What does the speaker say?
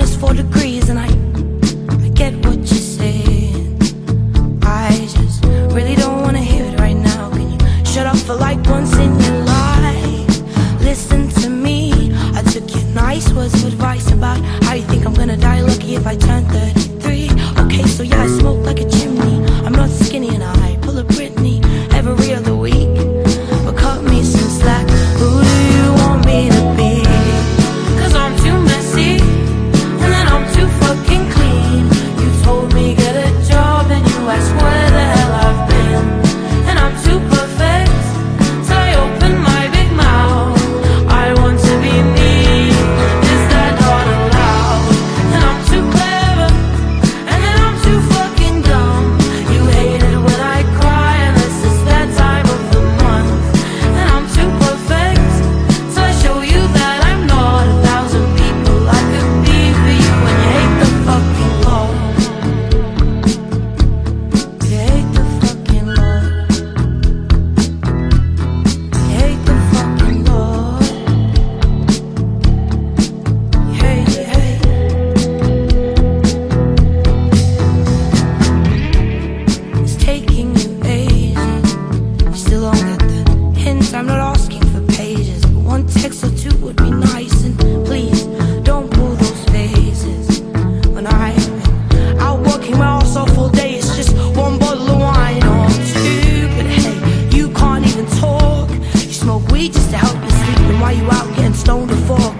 minus four degrees, and I, I get what you're saying. I just really don't wanna hear it right now. Can you shut up for like once in your life? Listen to me. I took your nice words of advice about how you think I'm gonna die. Lucky if I turn 30. weed just to help you sleep. And while you out getting stoned or fall